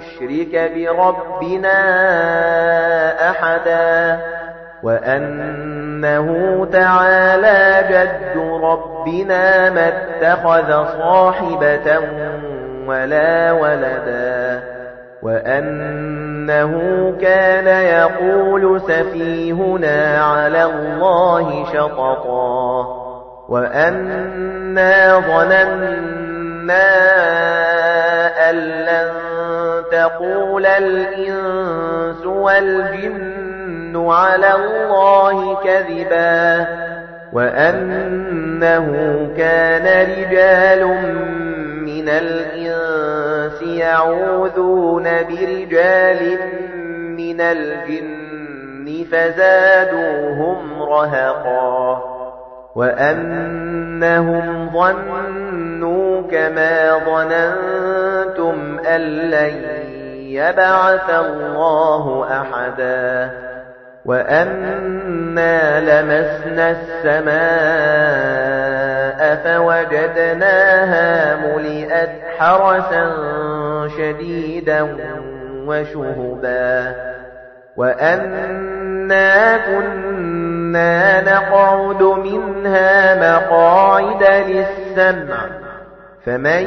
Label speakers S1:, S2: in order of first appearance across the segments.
S1: نُشْرِكَ بِرَبِّنَا أَحَدًا وَأَنَّهُ تَعَالَى جَدُّ رَبِّنَا مَا اتَّخَذَ صَاحِبَةً وَلَا وَلَدًا وَأَنَّهُ كَانَ يَقُولُ سَفِيهُنَا عَلَى اللَّهِ شَطَطًا وَأَنَّا ظَنَنَّا أَن لَّن تَقُولَ الْإِنسُ وَالْجِنُّ عَلَى اللَّهِ كَذِبًا وَأَنَّهُ كَانَ رِجَالٌ مِنَ الْإِنسِ يَعُوذُونَ بِرِجَالٍ مِنَ الْجِنِّ فَزَادُوهُمْ رَهَقًا وَأَنَّهُمْ ظَنُّوا كَمَا ظَنَنتُمْ أَن لَّن يَبْعَثَ اللَّهُ أَحَدًا وَأَنَّا لَمَسْنَا السَّمَاءَ فَوَجَدْنَاهَا مُلِئَتْ حَرَسًا شَدِيدًا وَشُهُبًا وَأَنَّا كُنَّا نَقْعُدُ مِنْهَا مَقَاعِدَ لِلسَّمْعِ فَمَن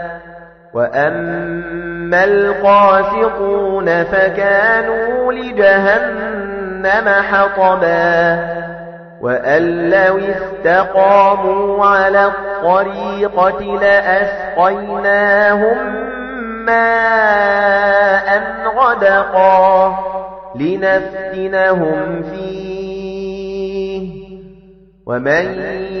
S1: وَأَمَّا الْقَاسِطُونَ فَكَانُوا لِجَهَنَّمَ حَطَبًا وَأَن لَّوِ اسْتَقَامُوا عَلَى الطَّرِيقَةِ لَأَسْقَيْنَاهُم مَّاءً غَدَقًا لِّنَفْتِنَهُمْ فِيهِ وَمَن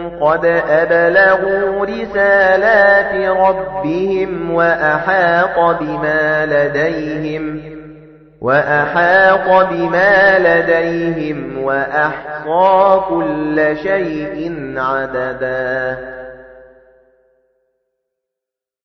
S1: قَدْ أَبْلَغُوا رِسَالَاتِ رَبِّهِمْ وَأَحَاطَ بِمَا لَدَيْهِمْ وَأَحَاطَ بِمَا لَدَيْهِمْ وَأَحْصَى كُلَّ شَيْءٍ عَدَدًا.